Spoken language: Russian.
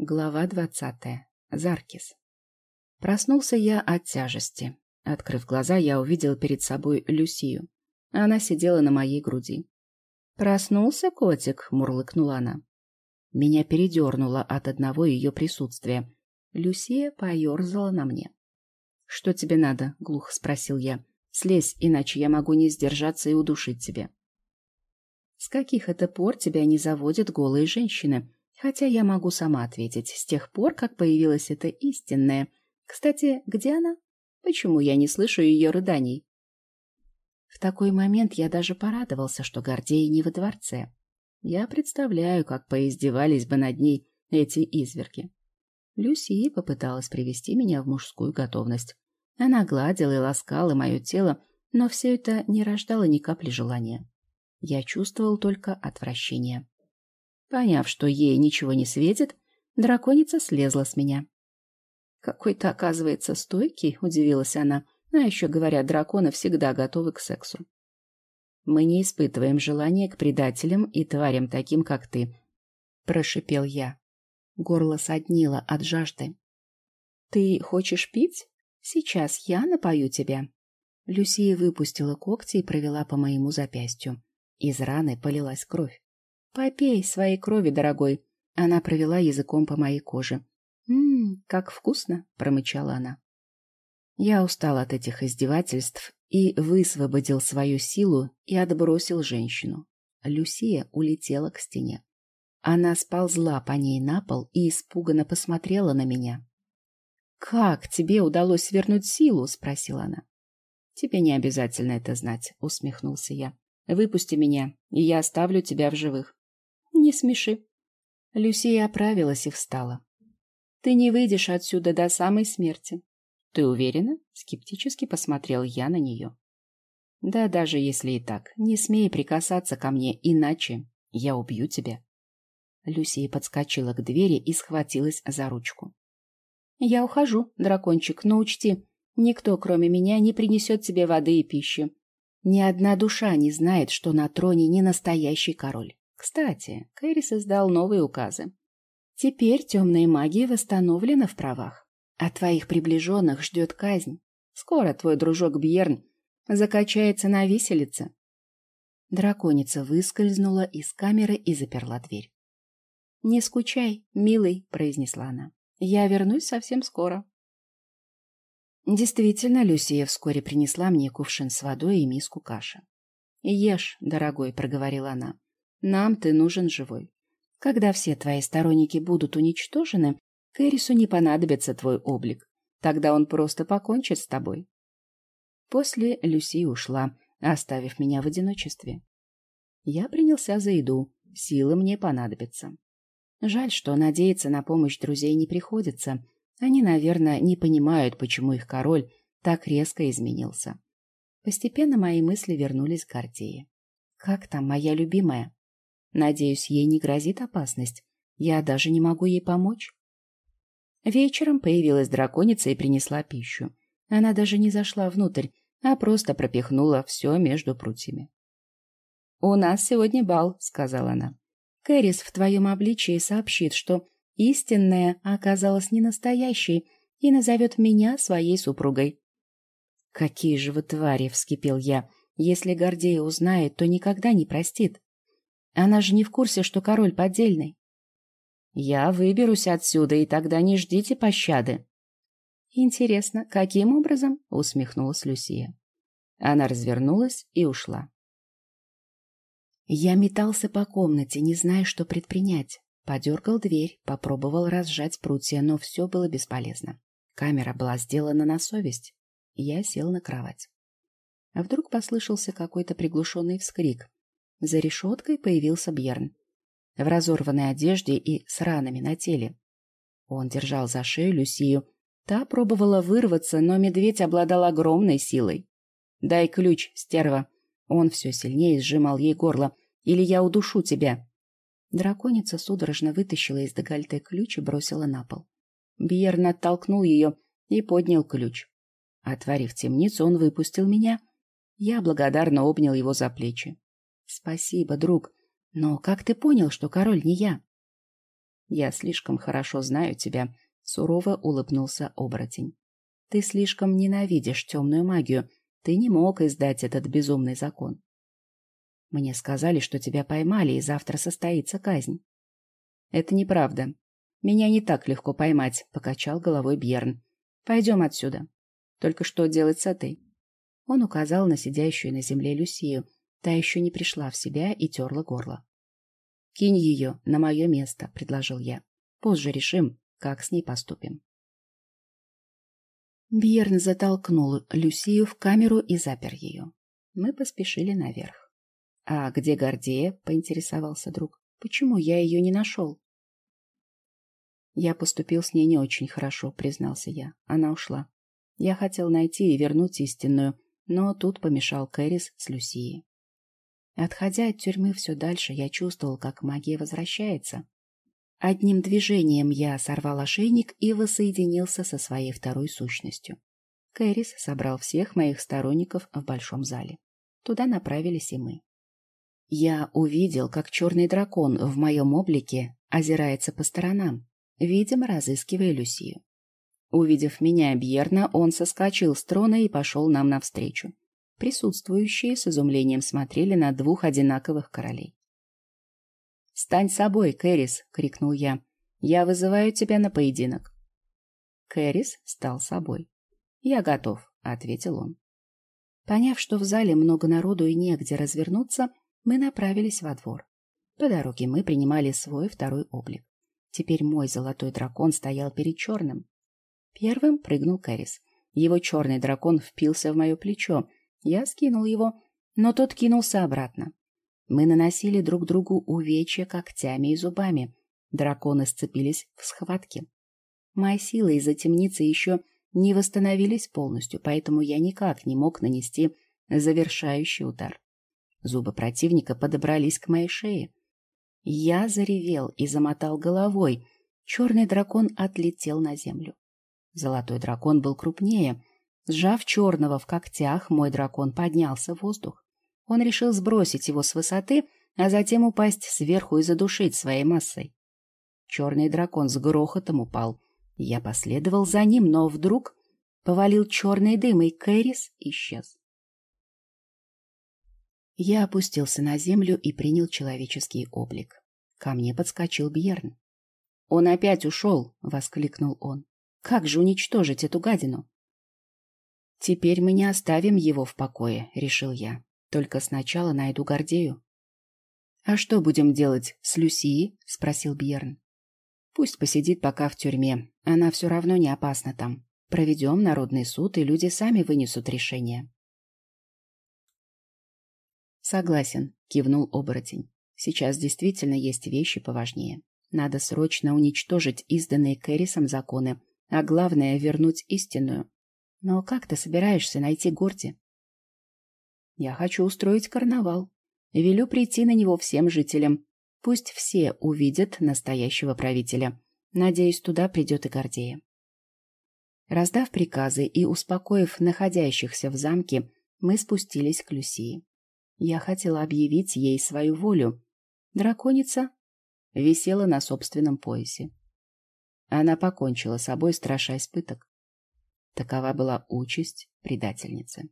Глава двадцатая. Заркис. Проснулся я от тяжести. Открыв глаза, я увидел перед собой Люсию. Она сидела на моей груди. «Проснулся, котик?» — мурлыкнула она. Меня передернуло от одного ее присутствия. Люсия поерзала на мне. «Что тебе надо?» — глухо спросил я. «Слезь, иначе я могу не сдержаться и удушить тебя». «С каких это пор тебя не заводят голые женщины?» Хотя я могу сама ответить, с тех пор, как появилась эта истинная. Кстати, где она? Почему я не слышу ее рыданий? В такой момент я даже порадовался, что Гордей не во дворце. Я представляю, как поиздевались бы над ней эти изверги. Люси попыталась привести меня в мужскую готовность. Она гладила и ласкала мое тело, но все это не рождало ни капли желания. Я чувствовал только отвращение. Поняв, что ей ничего не светит, драконица слезла с меня. «Какой-то, оказывается, стойкий», — удивилась она. «А еще, говорят, драконы всегда готовы к сексу». «Мы не испытываем желания к предателям и тварям таким, как ты», — прошипел я. Горло соднило от жажды. «Ты хочешь пить? Сейчас я напою тебя». Люсия выпустила когти и провела по моему запястью. Из раны полилась кровь. Попей своей крови, дорогой. Она провела языком по моей коже. «Ммм, как вкусно!» — промычала она. Я устал от этих издевательств и высвободил свою силу и отбросил женщину. Люсия улетела к стене. Она сползла по ней на пол и испуганно посмотрела на меня. «Как тебе удалось вернуть силу?» — спросила она. «Тебе не обязательно это знать», — усмехнулся я. «Выпусти меня, и я оставлю тебя в живых». Не смеши. Люсия оправилась и встала. Ты не выйдешь отсюда до самой смерти. Ты уверена? Скептически посмотрел я на нее. Да, даже если и так, не смей прикасаться ко мне, иначе я убью тебя. Люсия подскочила к двери и схватилась за ручку. Я ухожу, дракончик, но учти, никто, кроме меня, не принесет тебе воды и пищи. Ни одна душа не знает, что на троне не настоящий король. Кстати, Кэрис издал новые указы. Теперь темная магия восстановлена в правах. А твоих приближенных ждет казнь. Скоро твой дружок Бьерн закачается на виселице. Драконица выскользнула из камеры и заперла дверь. «Не скучай, милый», — произнесла она. «Я вернусь совсем скоро». Действительно, Люсия вскоре принесла мне кувшин с водой и миску каши. «Ешь, дорогой», — проговорила она. Нам ты нужен живой. Когда все твои сторонники будут уничтожены, Кэрису не понадобится твой облик. Тогда он просто покончит с тобой. После Люси ушла, оставив меня в одиночестве. Я принялся за еду. Силы мне понадобятся. Жаль, что надеяться на помощь друзей не приходится. Они, наверное, не понимают, почему их король так резко изменился. Постепенно мои мысли вернулись к Гордее. Как там моя любимая? Надеюсь, ей не грозит опасность. Я даже не могу ей помочь. Вечером появилась драконица и принесла пищу. Она даже не зашла внутрь, а просто пропихнула все между прутьями. «У нас сегодня бал», — сказала она. «Кэрис в твоем обличии сообщит, что истинная оказалась не настоящей и назовет меня своей супругой». «Какие же вы твари!» — вскипел я. «Если Гордея узнает, то никогда не простит». Она же не в курсе, что король поддельный. Я выберусь отсюда, и тогда не ждите пощады. Интересно, каким образом? Усмехнулась Люсия. Она развернулась и ушла. Я метался по комнате, не зная, что предпринять. Подергал дверь, попробовал разжать прутья, но все было бесполезно. Камера была сделана на совесть. Я сел на кровать. А вдруг послышался какой-то приглушенный вскрик. За решеткой появился Бьерн. В разорванной одежде и с ранами на теле. Он держал за шею Люсию. Та пробовала вырваться, но медведь обладал огромной силой. «Дай ключ, стерва!» Он все сильнее сжимал ей горло. «Или я удушу тебя!» Драконица судорожно вытащила из декольте ключ и бросила на пол. Бьерн оттолкнул ее и поднял ключ. Отворив темницу, он выпустил меня. Я благодарно обнял его за плечи. Спасибо, друг. Но как ты понял, что король не я? Я слишком хорошо знаю тебя, сурово улыбнулся оборотень. Ты слишком ненавидишь темную магию. Ты не мог издать этот безумный закон. Мне сказали, что тебя поймали, и завтра состоится казнь. Это неправда. Меня не так легко поймать, покачал головой Бьерн. Пойдем отсюда. Только что делать с этой? Он указал на сидящую на земле Люсию. Та еще не пришла в себя и терла горло. «Кинь ее на мое место», — предложил я. «Позже решим, как с ней поступим». Бьерн затолкнул Люсию в камеру и запер ее. Мы поспешили наверх. «А где Гордея?» — поинтересовался друг. «Почему я ее не нашел?» «Я поступил с ней не очень хорошо», — признался я. Она ушла. Я хотел найти и вернуть истинную, но тут помешал Кэрис с Люсией. Отходя от тюрьмы все дальше, я чувствовал, как магия возвращается. Одним движением я сорвал ошейник и воссоединился со своей второй сущностью. Кэрис собрал всех моих сторонников в большом зале. Туда направились и мы. Я увидел, как черный дракон в моем облике озирается по сторонам, видимо, разыскивая Люсию. Увидев меня, Бьерна, он соскочил с трона и пошел нам навстречу. Присутствующие с изумлением смотрели на двух одинаковых королей. «Стань собой, Кэрис!» — крикнул я. «Я вызываю тебя на поединок». Кэрис стал собой. «Я готов», — ответил он. Поняв, что в зале много народу и негде развернуться, мы направились во двор. По дороге мы принимали свой второй облик. Теперь мой золотой дракон стоял перед черным. Первым прыгнул Кэрис. Его черный дракон впился в мое плечо. Я скинул его, но тот кинулся обратно. Мы наносили друг другу увечья когтями и зубами. Драконы сцепились в схватке. Мои силы из-за темницы еще не восстановились полностью, поэтому я никак не мог нанести завершающий удар. Зубы противника подобрались к моей шее. Я заревел и замотал головой. Черный дракон отлетел на землю. Золотой дракон был крупнее. Сжав черного в когтях, мой дракон поднялся в воздух. Он решил сбросить его с высоты, а затем упасть сверху и задушить своей массой. Черный дракон с грохотом упал. Я последовал за ним, но вдруг повалил черный дым, и Кэрис исчез. Я опустился на землю и принял человеческий облик. Ко мне подскочил Бьерн. «Он опять ушел!» — воскликнул он. «Как же уничтожить эту гадину?» «Теперь мы не оставим его в покое», — решил я. «Только сначала найду Гордею». «А что будем делать с Люсией?» — спросил Бьерн. «Пусть посидит пока в тюрьме. Она все равно не опасна там. Проведем народный суд, и люди сами вынесут решение». «Согласен», — кивнул оборотень. «Сейчас действительно есть вещи поважнее. Надо срочно уничтожить изданные Кэрисом законы, а главное — вернуть истинную. Но как ты собираешься найти Горди?» «Я хочу устроить карнавал. Велю прийти на него всем жителям. Пусть все увидят настоящего правителя. Надеюсь, туда придет и Гордея». Раздав приказы и успокоив находящихся в замке, мы спустились к Люсии. Я хотела объявить ей свою волю. Драконица висела на собственном поясе. Она покончила с собой, страшась пыток. Такова была участь предательницы.